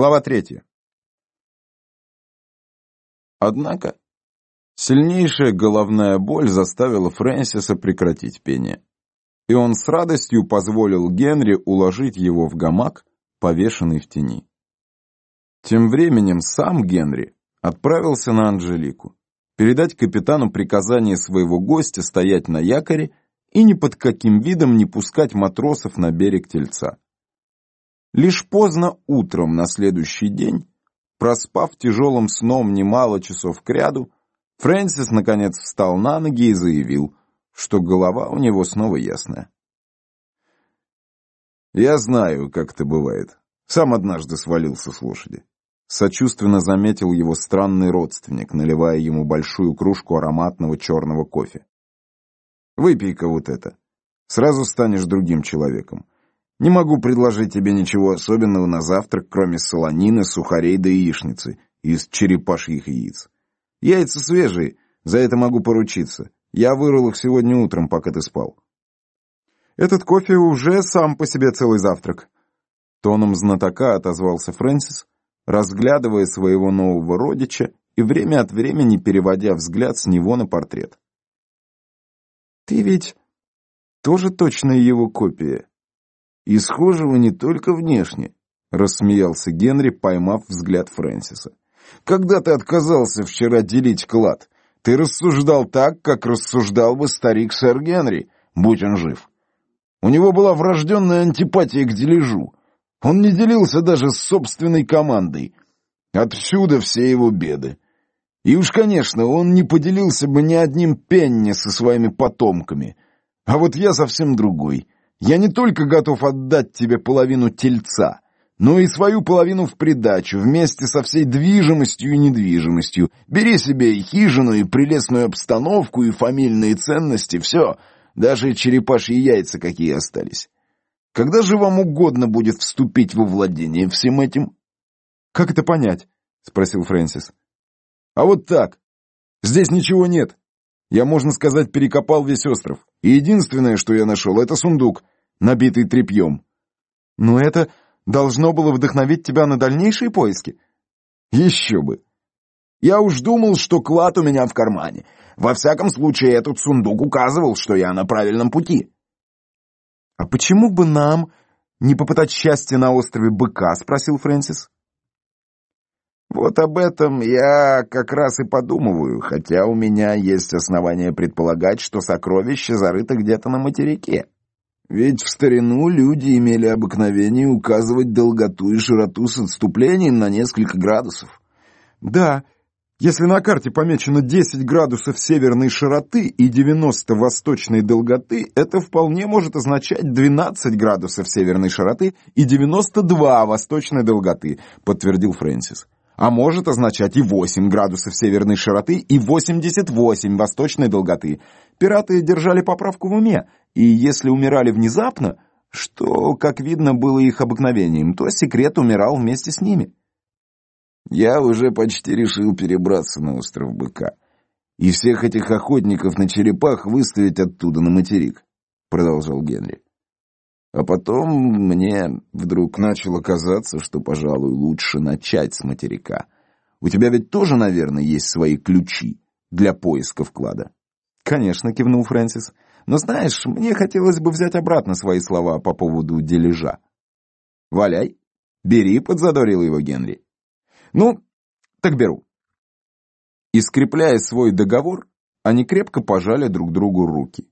Глава третья. Однако, сильнейшая головная боль заставила Фрэнсиса прекратить пение, и он с радостью позволил Генри уложить его в гамак, повешенный в тени. Тем временем сам Генри отправился на Анжелику, передать капитану приказание своего гостя стоять на якоре и ни под каким видом не пускать матросов на берег Тельца. Лишь поздно утром на следующий день, проспав тяжелым сном немало часов кряду, Фрэнсис наконец встал на ноги и заявил, что голова у него снова ясная. «Я знаю, как это бывает. Сам однажды свалился с лошади». Сочувственно заметил его странный родственник, наливая ему большую кружку ароматного черного кофе. «Выпей-ка вот это. Сразу станешь другим человеком. Не могу предложить тебе ничего особенного на завтрак, кроме солонины, сухарей да яичницы из черепашьих яиц. Яйца свежие, за это могу поручиться. Я вырыл их сегодня утром, пока ты спал. Этот кофе уже сам по себе целый завтрак. Тоном знатока отозвался Фрэнсис, разглядывая своего нового родича и время от времени переводя взгляд с него на портрет. «Ты ведь тоже точно его копия?» И схожи вы не только внешне, рассмеялся Генри, поймав взгляд Фрэнсиса. Когда ты отказался вчера делить клад, ты рассуждал так, как рассуждал бы старик сэр Генри, будь он жив. У него была врожденная антипатия к дележу. Он не делился даже с собственной командой. Отсюда все его беды. И уж, конечно, он не поделился бы ни одним пенни со своими потомками. А вот я совсем другой — я не только готов отдать тебе половину тельца, но и свою половину в придачу, вместе со всей движимостью и недвижимостью. Бери себе и хижину, и прелестную обстановку, и фамильные ценности, все, даже черепашьи яйца какие остались. Когда же вам угодно будет вступить во владение всем этим? — Как это понять? — спросил Фрэнсис. — А вот так. Здесь ничего нет. Я, можно сказать, перекопал весь остров. И единственное, что я нашел, это сундук, набитый тряпьем. Но это должно было вдохновить тебя на дальнейшие поиски? Еще бы. Я уж думал, что клад у меня в кармане. Во всяком случае, этот сундук указывал, что я на правильном пути. А почему бы нам не попытать счастье на острове Быка, спросил Фрэнсис. Вот об этом я как раз и подумываю, хотя у меня есть основания предполагать, что сокровище зарыто где-то на материке. Ведь в старину люди имели обыкновение указывать долготу и широту с отступлением на несколько градусов. Да, если на карте помечено 10 градусов северной широты и 90 восточной долготы, это вполне может означать 12 градусов северной широты и 92 восточной долготы, подтвердил Фрэнсис а может означать и 8 градусов северной широты и 88 восточной долготы. Пираты держали поправку в уме, и если умирали внезапно, что, как видно, было их обыкновением, то секрет умирал вместе с ними. Я уже почти решил перебраться на остров Быка и всех этих охотников на черепах выставить оттуда на материк, продолжал Генри. А потом мне вдруг начало казаться, что, пожалуй, лучше начать с материка. У тебя ведь тоже, наверное, есть свои ключи для поиска вклада. Конечно, кивнул Фрэнсис. Но знаешь, мне хотелось бы взять обратно свои слова по поводу дележа. Валяй, бери, подзадорил его Генри. Ну, так беру. И скрепляя свой договор, они крепко пожали друг другу руки.